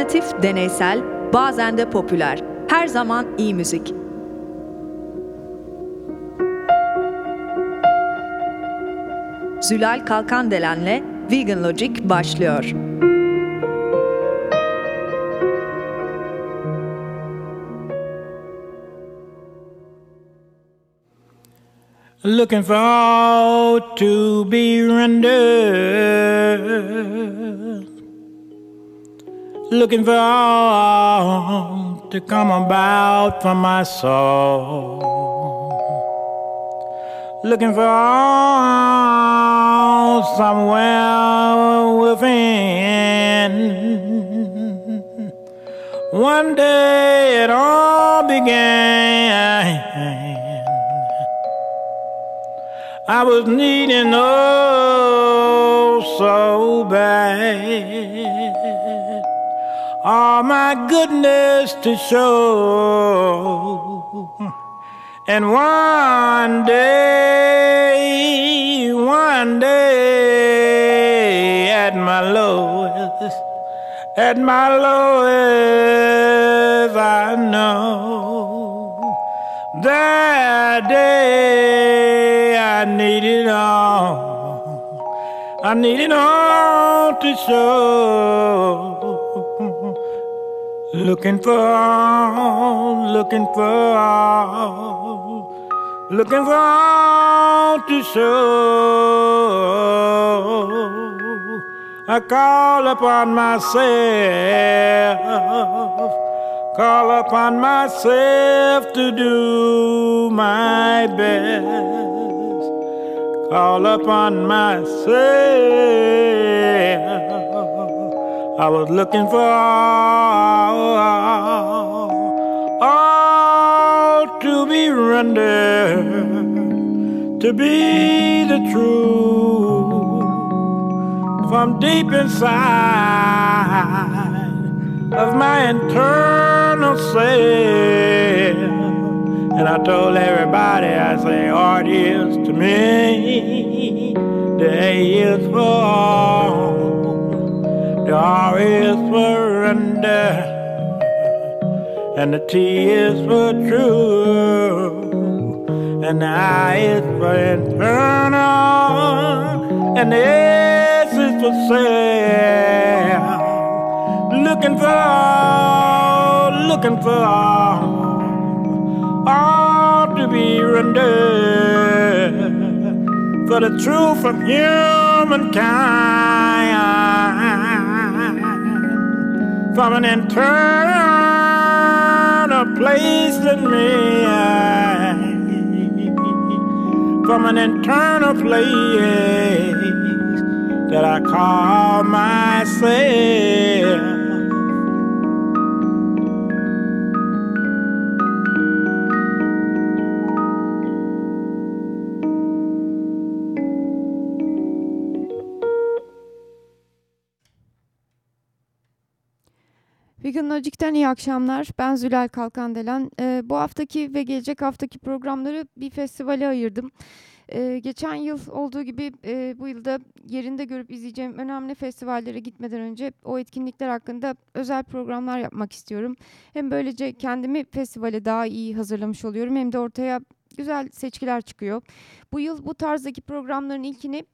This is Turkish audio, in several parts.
Alternatif, deneysel, bazen de popüler. Her zaman iyi müzik. Zülal Kalkandelen'le Vegan Logic başlıyor. Looking for to be rendered. Looking for all to come about from my soul. Looking for all somewhere within. One day it all began. I was needing oh so bad. All my goodness to show. And one day, one day, at my lowest, at my lowest, I know that day I needed all, I needed all to show. Looking for looking for looking for to show. I call upon myself, call upon myself to do my best, call upon myself. I was looking for all, to be rendered, to be the truth from deep inside of my internal self. And I told everybody, I say, art is to me, the A is for all. The R is for and the T is for true, and the I is for infernal, and the S is for self. Looking for looking for all to be rendered. For the truth of humankind. From an internal place in me, from an internal place that I call myself. Vegan Logic'ten iyi akşamlar. Ben Zülal Kalkandelen. Ee, bu haftaki ve gelecek haftaki programları bir festivale ayırdım. Ee, geçen yıl olduğu gibi e, bu yılda yerinde görüp izleyeceğim önemli festivallere gitmeden önce o etkinlikler hakkında özel programlar yapmak istiyorum. Hem böylece kendimi festivale daha iyi hazırlamış oluyorum hem de ortaya güzel seçkiler çıkıyor. Bu yıl bu tarzdaki programların ilkini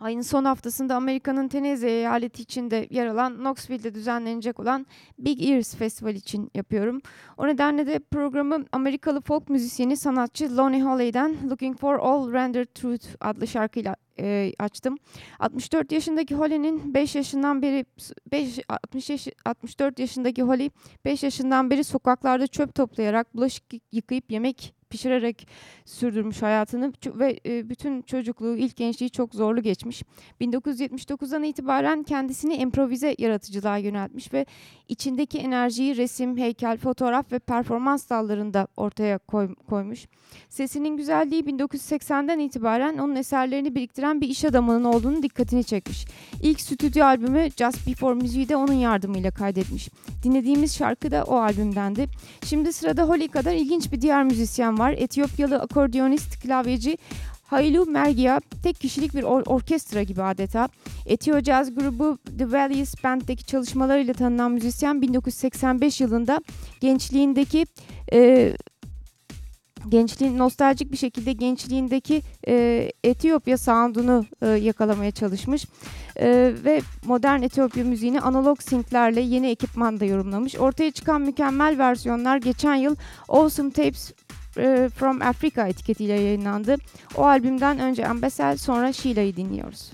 Ayın son haftasında Amerika'nın Tennessee eyaleti içinde yer alan Knoxville'de düzenlenecek olan Big Ears Festival için yapıyorum. O nedenle de programı Amerikalı folk müzisyeni sanatçı Lonnie Holley'den Looking for All Rendered Truth adlı şarkıyla e, açtım. 64 yaşındaki Holly'nin 5 yaşından beri 5 60 yaş, 64 yaşındaki Holly 5 yaşından beri sokaklarda çöp toplayarak, bulaşık yıkayıp yemek pişirerek sürdürmüş hayatını ve e, bütün çocukluğu, ilk gençliği çok zorlu geçmiş. 1979'dan itibaren kendisini improvize yaratıcılığa yöneltmiş ve içindeki enerjiyi resim, heykel, fotoğraf ve performans dallarında ortaya koy, koymuş. Sesinin güzelliği 1980'den itibaren onun eserlerini biriktiren bir iş adamının olduğunu dikkatini çekmiş. İlk stüdyo albümü Just Before müziği de onun yardımıyla kaydetmiş. Dinlediğimiz şarkı da o albümdendi. Şimdi sırada Holly kadar ilginç bir diğer müzisyen var. Etiyopyalı akordiyonist, klavyeci Hailu Mergia tek kişilik bir or- orkestra gibi adeta. Etio Jazz grubu The Valleys Band'deki çalışmalarıyla tanınan müzisyen 1985 yılında gençliğindeki e, gençliğin nostaljik bir şekilde gençliğindeki e, Etiyopya sound'unu e, yakalamaya çalışmış E, ve modern Etiyopya müziğini analog synthlerle yeni ekipmanda yorumlamış. Ortaya çıkan mükemmel versiyonlar geçen yıl Awesome Tapes from Africa etiketiyle yayınlandı. O albümden önce Ambesel sonra Sheila'yı dinliyoruz.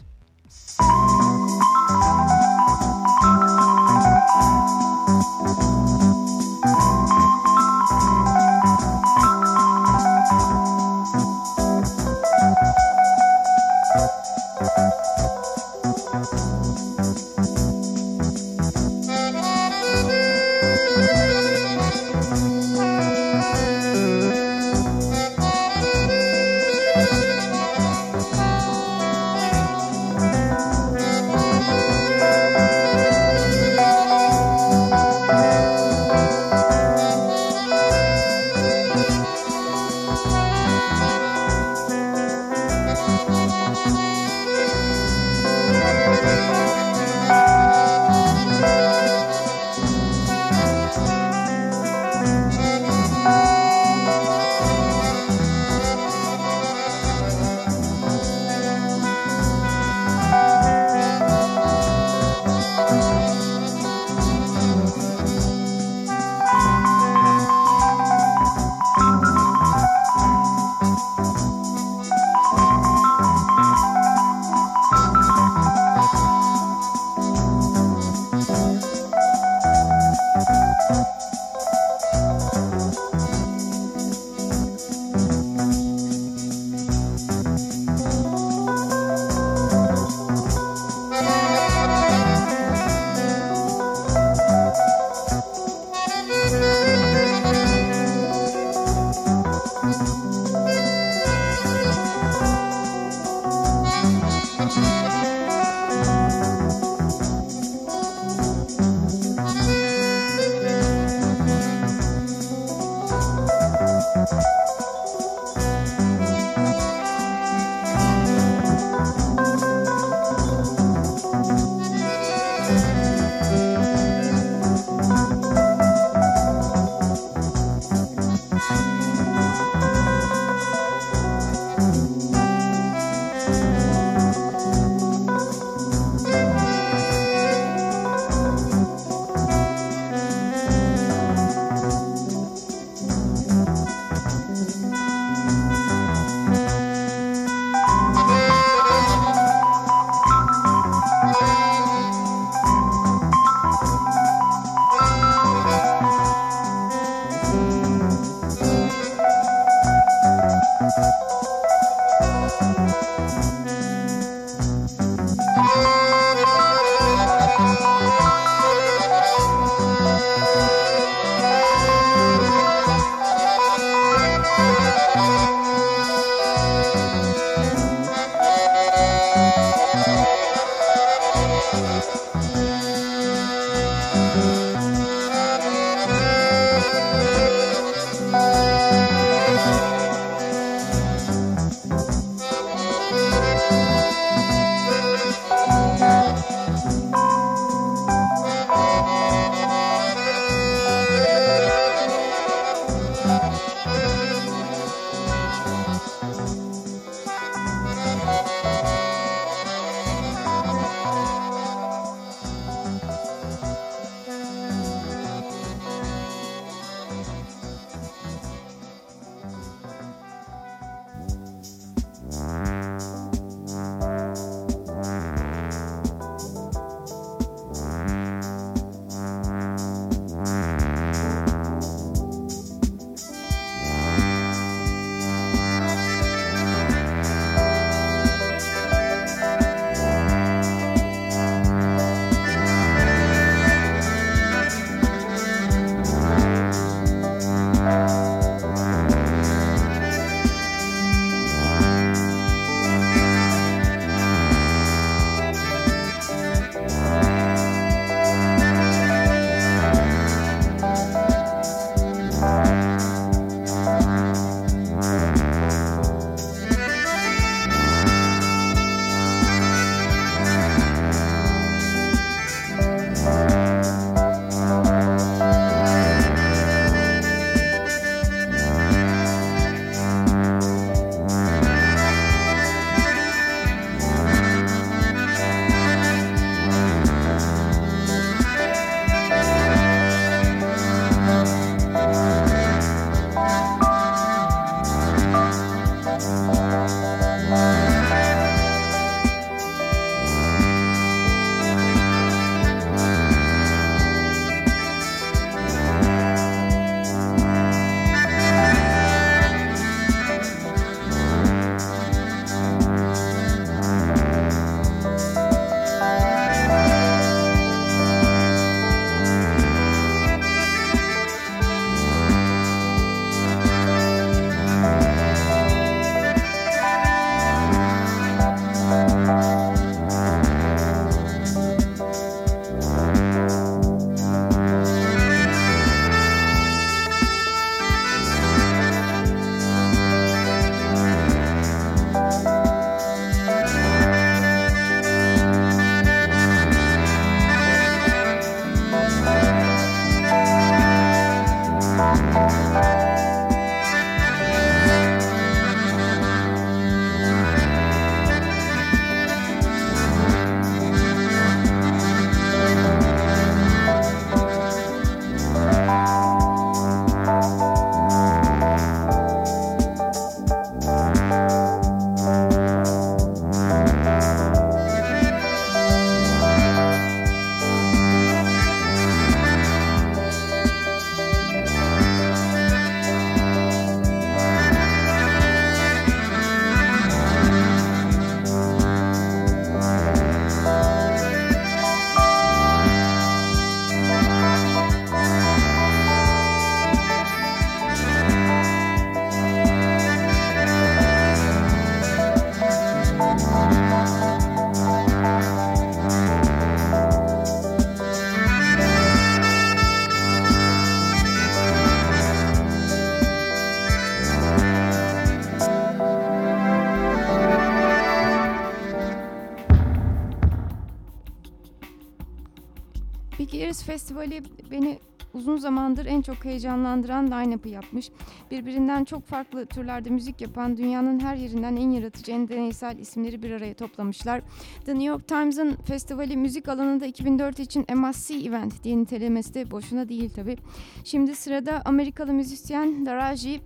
Festivali beni uzun zamandır en çok heyecanlandıran line-up'ı yapmış. Birbirinden çok farklı türlerde müzik yapan dünyanın her yerinden en yaratıcı, en deneysel isimleri bir araya toplamışlar. The New York Times'ın festivali müzik alanında 2004 için must-see event diye nitelemesi de boşuna değil tabi. Şimdi sırada Amerikalı müzisyen Daraji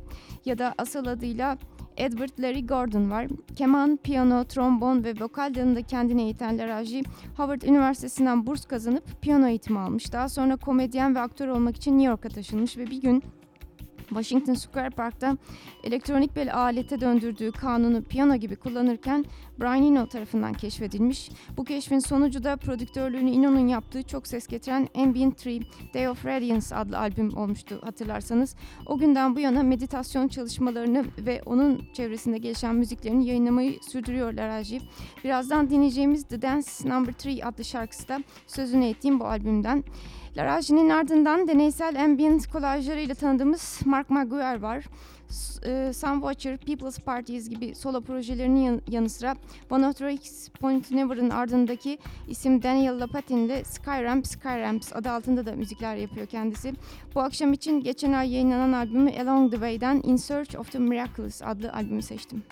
ya da asıl adıyla Edward Larry Gordon var. Keman, piyano, trombon ve vokal dalında kendini eğiten Laraji, Harvard Üniversitesi'nden burs kazanıp piyano eğitimi almış. Daha sonra komedyen ve aktör olmak için New York'a taşınmış ve bir gün Washington Square Park'ta elektronik bir alete döndürdüğü kanunu piyano gibi kullanırken Brian Eno tarafından keşfedilmiş. Bu keşfin sonucu da prodüktörlüğünü Eno'nun yaptığı çok ses getiren Ambient Tree Day of Radiance adlı albüm olmuştu hatırlarsanız. O günden bu yana meditasyon çalışmalarını ve onun çevresinde gelişen müziklerini yayınlamayı sürdürüyor Laraji. Birazdan dinleyeceğimiz The Dance Number 3 adlı şarkısı da sözünü ettiğim bu albümden. Laraji'nin ardından deneysel ambient kolajlarıyla tanıdığımız Mark Maguire var. E, Sun Watcher, People's Parties gibi solo projelerinin yanı sıra Drake's Point Never'ın ardındaki isim Daniel Lapatin ile Skyramp, Skyramps adı altında da müzikler yapıyor kendisi. Bu akşam için geçen ay yayınlanan albümü Along the Way'den In Search of the Miraculous adlı albümü seçtim.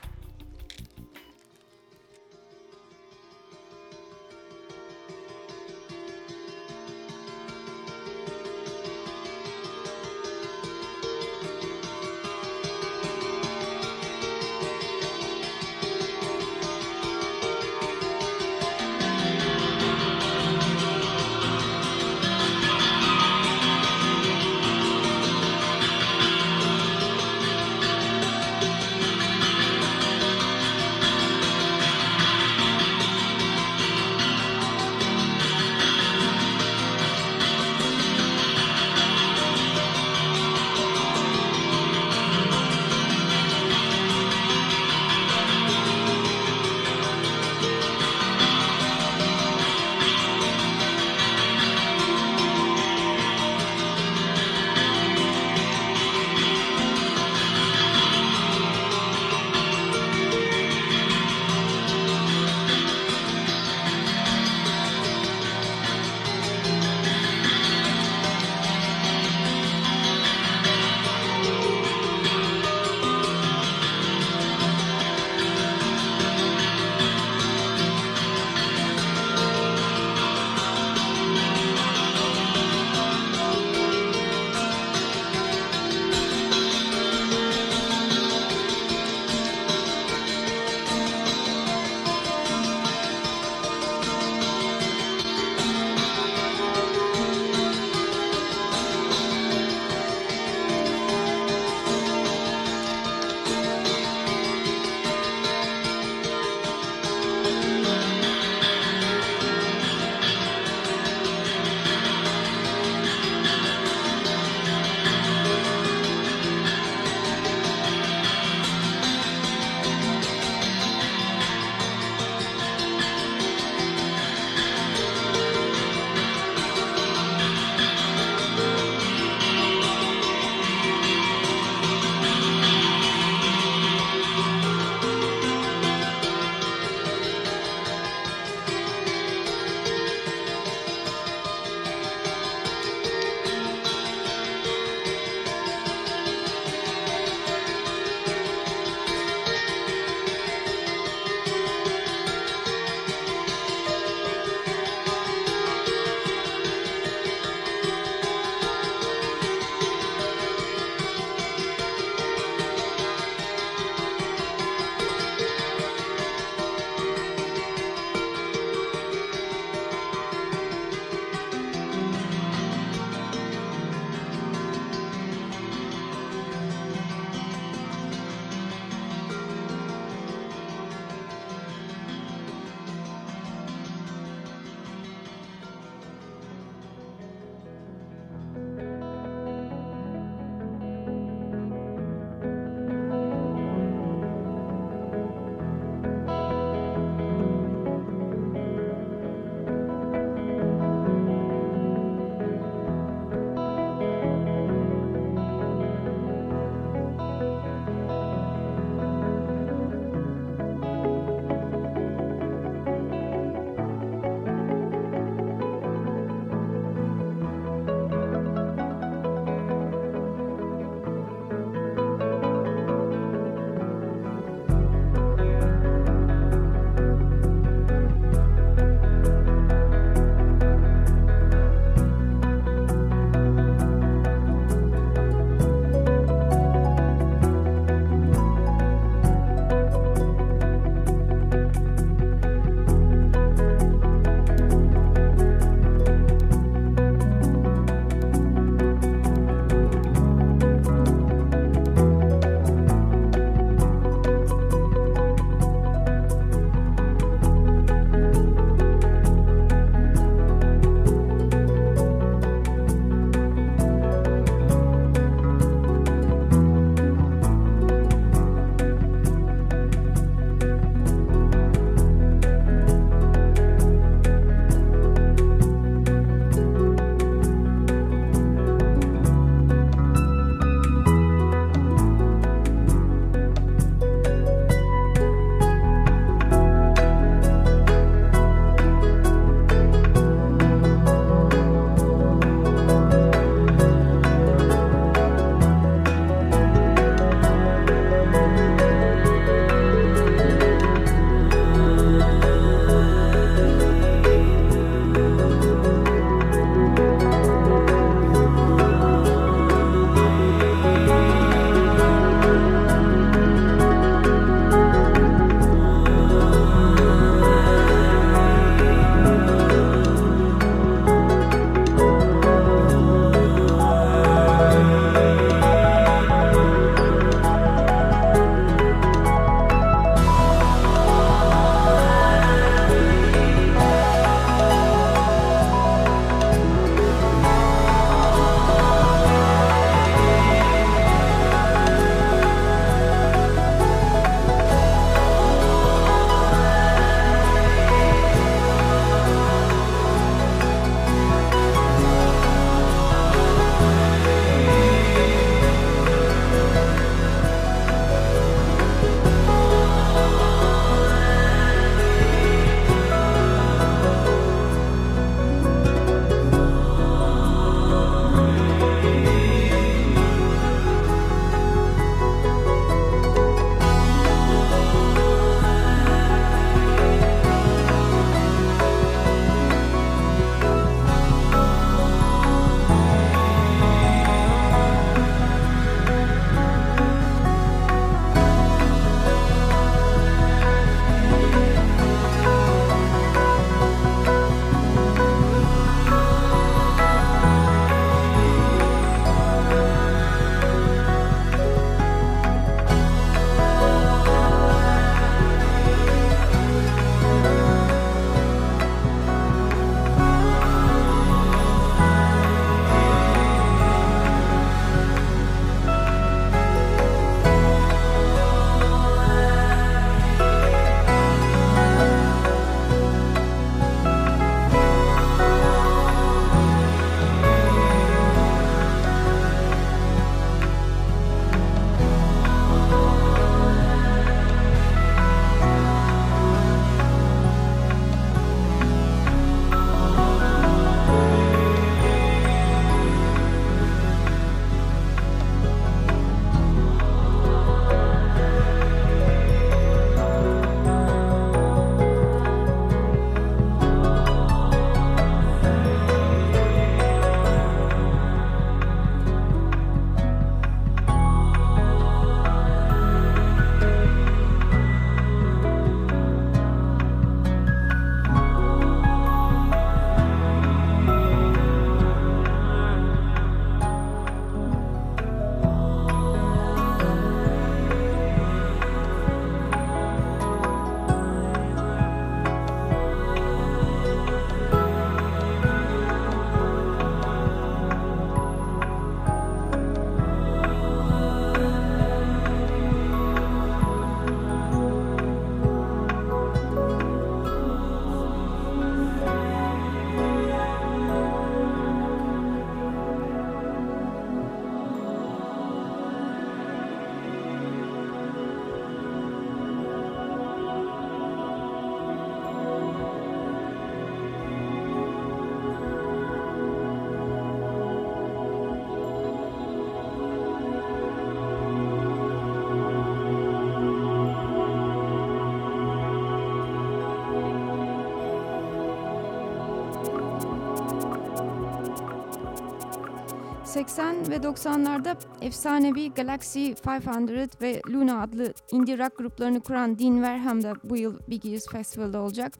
80 ve 90'larda efsanevi Galaxy 500 ve Luna adlı indie rock gruplarını kuran Dean Wareham da bu yıl Big Ears Festival'da olacak.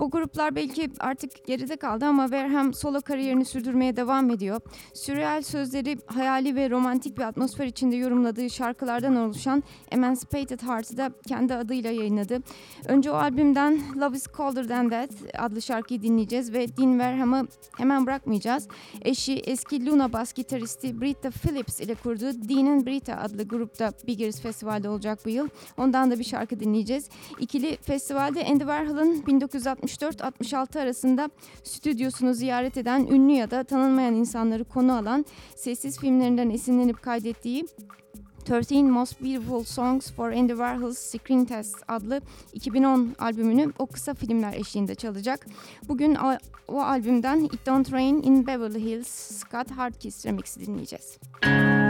O gruplar belki artık geride kaldı ama Wareham solo kariyerini sürdürmeye devam ediyor. Sürreal sözleri hayali ve romantik bir atmosfer içinde yorumladığı şarkılardan oluşan Emancipated Heart'ı da kendi adıyla yayınladı. Önce o albümden Love is Colder Than That adlı şarkıyı dinleyeceğiz ve Dean Wareham'ı hemen bırakmayacağız. Eşi eski Luna bas gitaristi Britta Phillips ile kurduğu Dean and Britta adlı grupta Big Ears Festival'de olacak bu yıl. Ondan da bir şarkı dinleyeceğiz. İkili festivalde Andy Warhol'ın 1964-66 arasında stüdyosunu ziyaret eden ünlü ya da tanınmayan insanları konu alan sessiz filmlerinden esinlenip kaydettiği 13 Most Beautiful Songs for Andy Warhol's Screen Test adlı 2010 albümünü o kısa filmler eşliğinde çalacak. Bugün o, o albümden It Don't Rain in Beverly Hills Scott Hardkiss remix'i dinleyeceğiz. The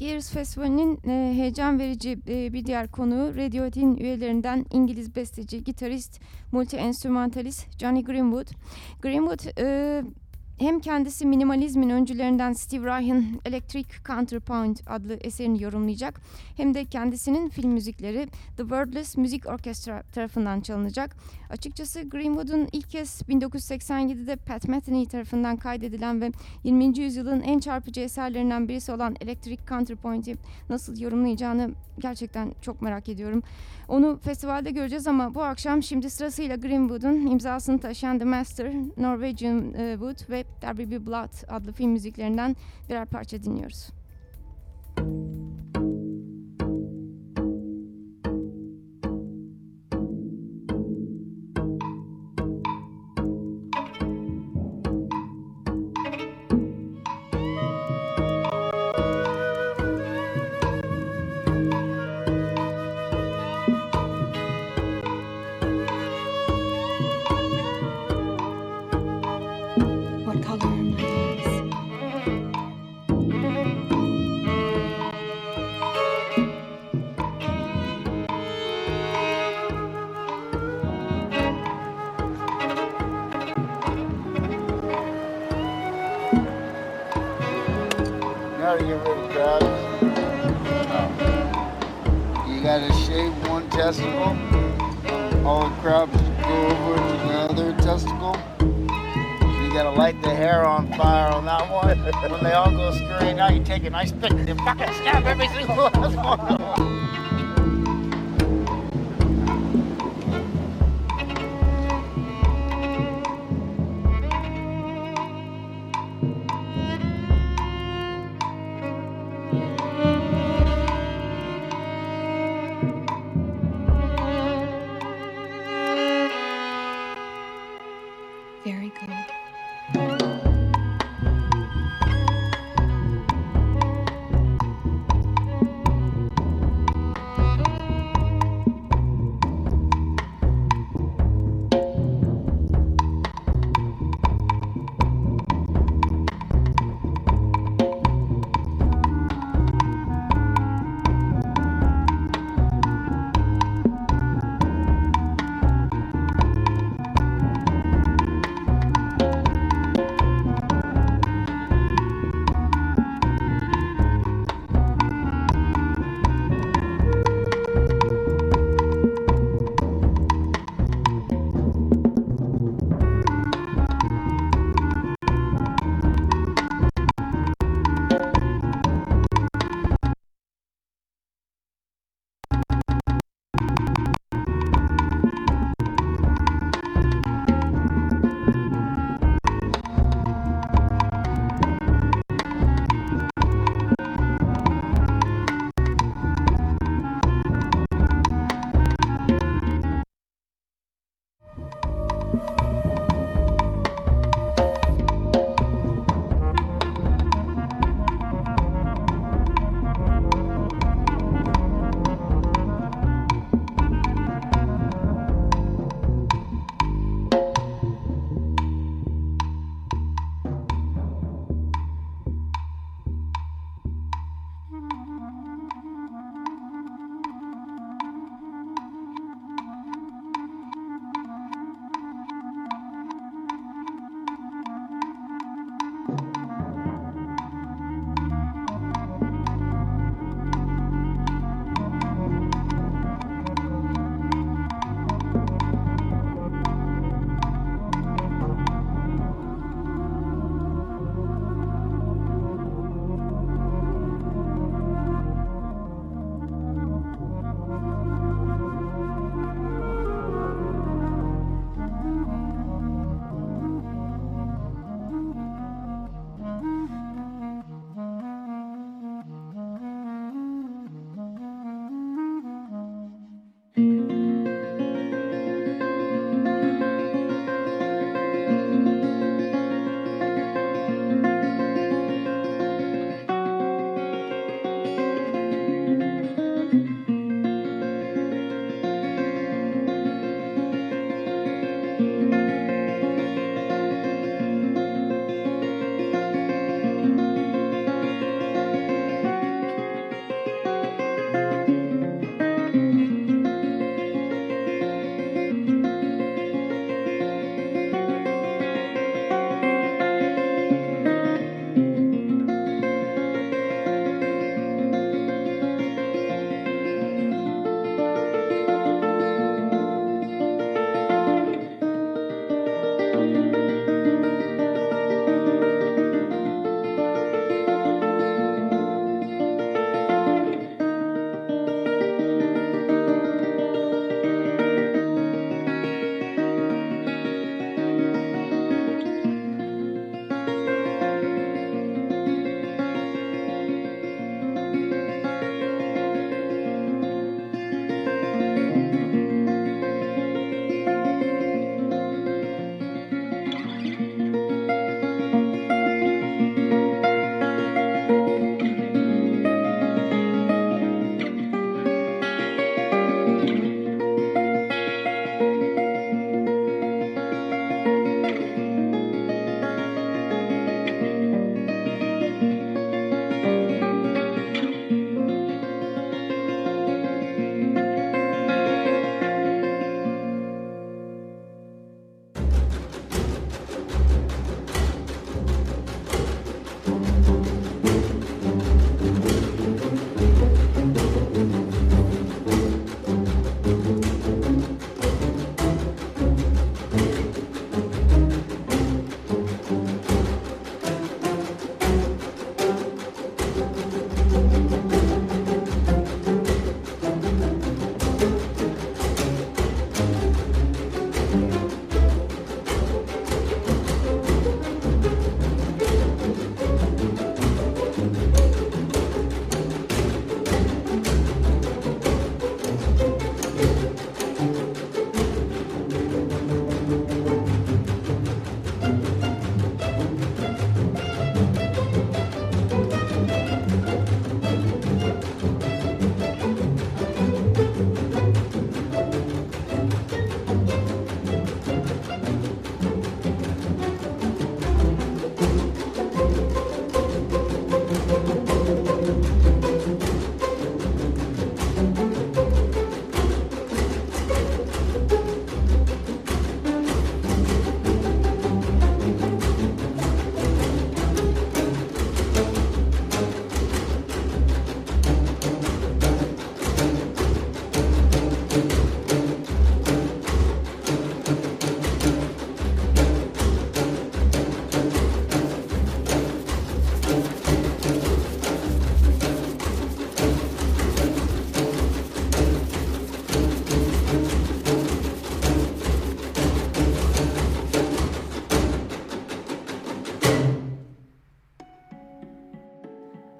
yıl Big Ears Festivali'nin e, heyecan verici e, bir diğer konuğu Radiohead'in üyelerinden İngiliz besteci, gitarist, multi-enstrümantalist Johnny Greenwood. Greenwood e, hem kendisi minimalizmin öncülerinden Steve Reich'in Electric Counterpoint adlı eserini yorumlayacak hem de kendisinin film müzikleri The Wordless Music Orchestra tarafından çalınacak. Açıkçası Greenwood'un ilk kez 1987'de Pat Metheny tarafından kaydedilen ve 20. yüzyılın en çarpıcı eserlerinden birisi olan Electric Counterpoint'i nasıl yorumlayacağını gerçekten çok merak ediyorum. Onu festivalde göreceğiz ama bu akşam şimdi sırasıyla Greenwood'un imzasını taşıyan The Master, Norwegian e, Wood ve There Will Be Blood adlı film müziklerinden birer parça dinliyoruz. I spit the fucking stab every single last one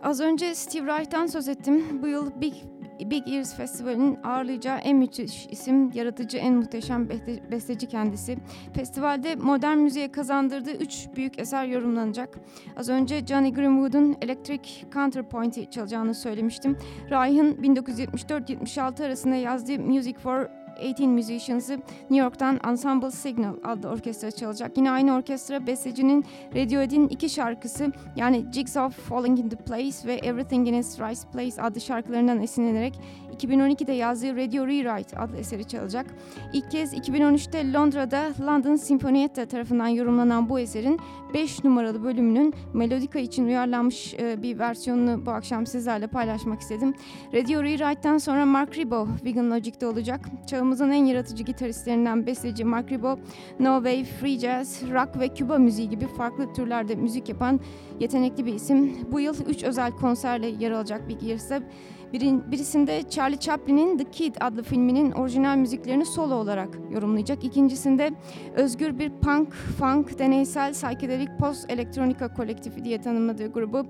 Az önce Steve Reich'tan söz ettim. Bu yıl Big Big Ears Festivali'nin ağırlayacağı en müthiş isim, yaratıcı, en muhteşem beste- besteci kendisi. Festivalde modern müziğe kazandırdığı üç büyük eser yorumlanacak. Az önce Johnny Greenwood'un Electric Counterpoint'i çalacağını söylemiştim. Reich'ın 1974-76 arasında yazdığı Music for 18 Musicians'ı New York'tan Ensemble Signal adlı orkestra çalacak. Yine aynı orkestra bestecinin Radiohead'in iki şarkısı yani Jigsaw Falling into Place ve Everything in its Right Place adlı şarkılarından esinlenerek 2012'de yazdığı Radio Rewrite adlı eseri çalacak. İlk kez 2013'te Londra'da London Sinfonietta tarafından yorumlanan bu eserin 5 numaralı bölümünün Melodica için uyarlanmış e, bir versiyonunu bu akşam sizlerle paylaşmak istedim. Radio Rewrite'den sonra Mark Ribot Vegan Logic'te olacak. Çağımızın en yaratıcı gitaristlerinden besteci Mark Ribot, No Wave, Free Jazz, Rock ve Küba müziği gibi farklı türlerde müzik yapan yetenekli bir isim. Bu yıl 3 özel konserle yer alacak Ears'ta. Birin, birisinde Charlie Chaplin'in The Kid adlı filminin orijinal müziklerini solo olarak yorumlayacak. İkincisinde özgür bir punk, funk, deneysel, psychedelic, post elektronika kolektifi diye tanımladığı grubu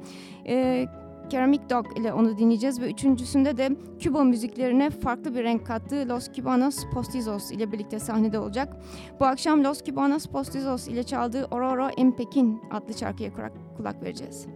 e, Ceramic Dog ile onu dinleyeceğiz ve üçüncüsünde de Küba müziklerine farklı bir renk kattığı Los Cubanos Postizos ile birlikte sahnede olacak. Bu akşam Los Cubanos Postizos ile çaldığı Aurora en Pekin adlı şarkıya kulak, vereceğiz.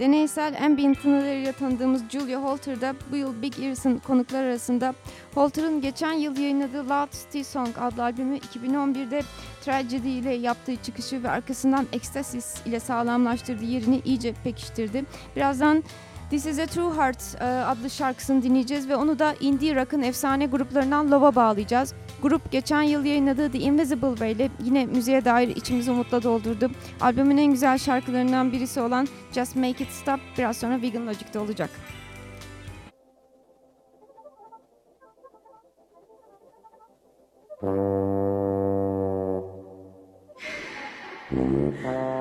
Deneysel ambient tınılarıyla tanıdığımız Julia Holter da bu yıl Big Ears'ın konuklar arasında. Holter'ın geçen yıl yayınladığı Loud City Song adlı albümü 2011'de Tragedy ile yaptığı çıkışı ve arkasından Ecstasis ile sağlamlaştırdığı yerini iyice pekiştirdi. Birazdan This is a True Heart e, adlı şarkısını dinleyeceğiz ve onu da indie rock'ın efsane gruplarından Love'a bağlayacağız. Grup geçen yıl yayınladığı The Invisible Way ile yine müziğe dair içimizi umutla doldurdu. Albümün en güzel şarkılarından birisi olan Just Make It Stop biraz sonra Vegan Logic'te olacak. There's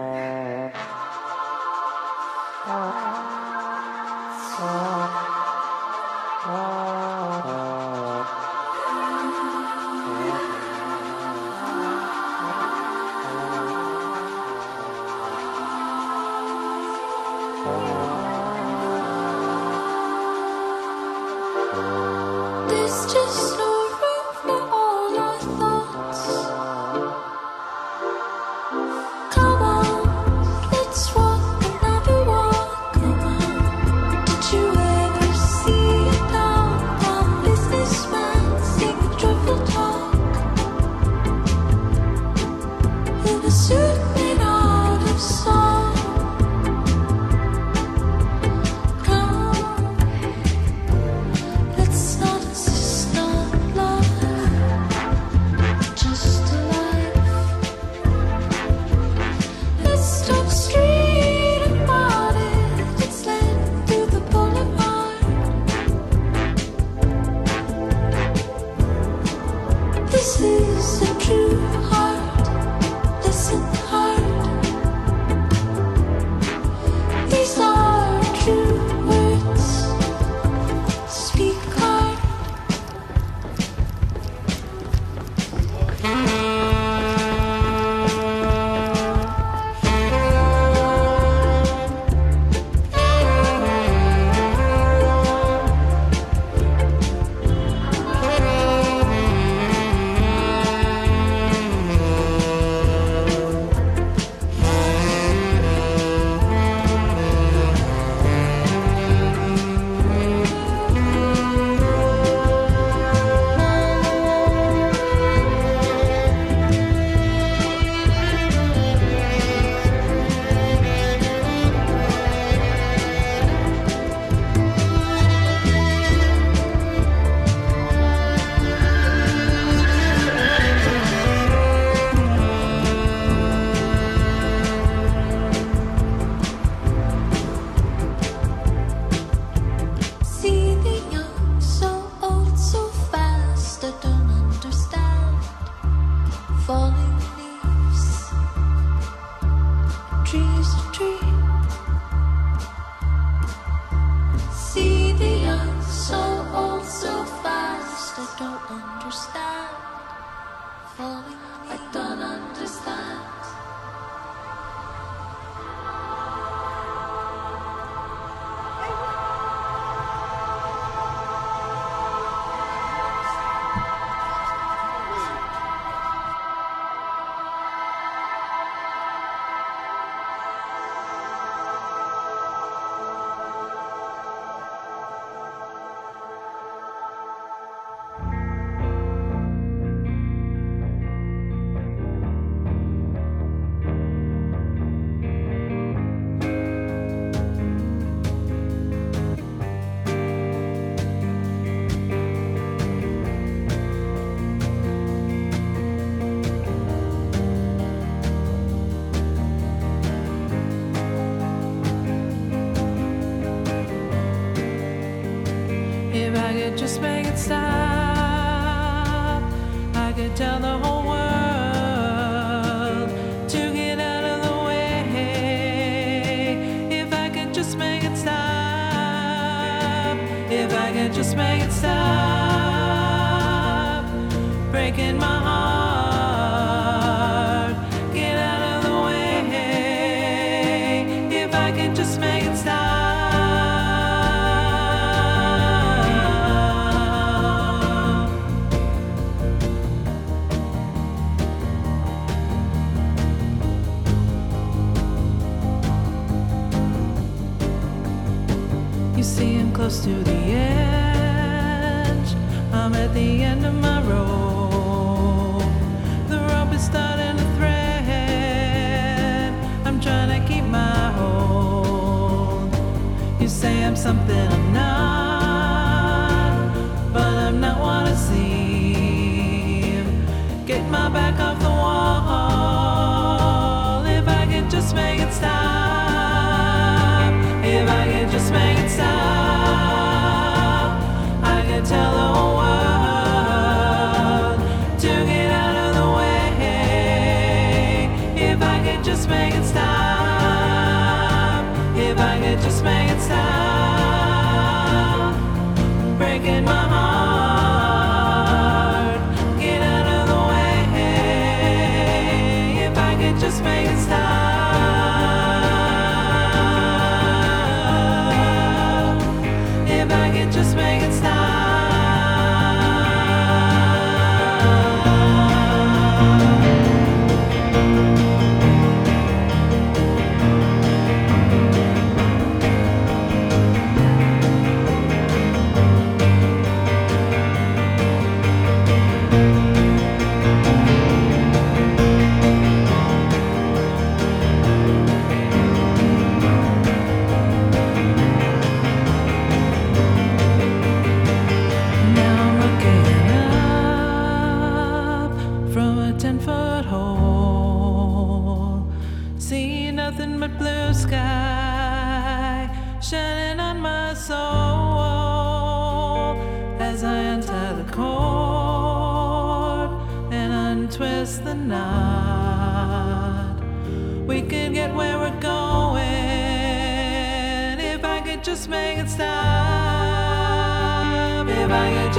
I don't understand.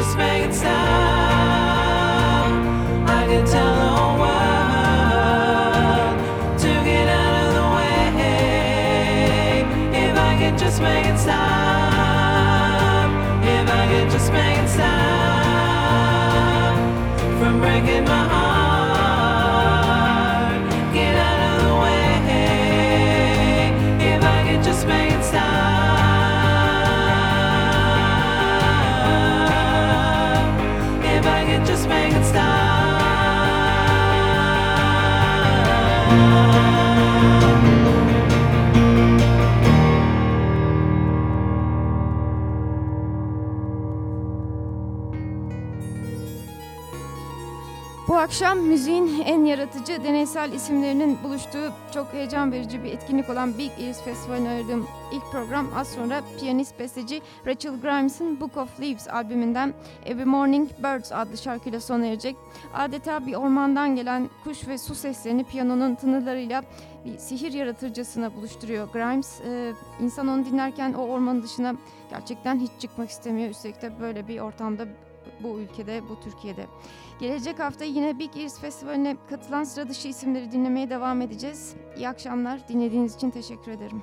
Just make it stop, I could tell the world to get out of the way. If I could just make it stop, if I could just make it stop from breaking my heart, akşam müziğin en yaratıcı deneysel isimlerinin buluştuğu çok heyecan verici bir etkinlik olan Big Ears Festivali'ne ayırdığım ilk program az sonra piyanist besteci Rachel Grimes'in Book of Leaves albümünden Every Morning Birds adlı şarkıyla sona erecek. Adeta bir ormandan gelen kuş ve su seslerini piyanonun tınılarıyla bir sihir yaratırcasına buluşturuyor Grimes. Ee, insan onu dinlerken o ormanın dışına gerçekten hiç çıkmak istemiyor. Üstelik de böyle bir ortamda bu ülkede, bu Türkiye'de. Gelecek hafta yine Big Ears Festivali'ne katılan sıra dışı isimleri dinlemeye devam edeceğiz. İyi akşamlar. Dinlediğiniz için teşekkür ederim.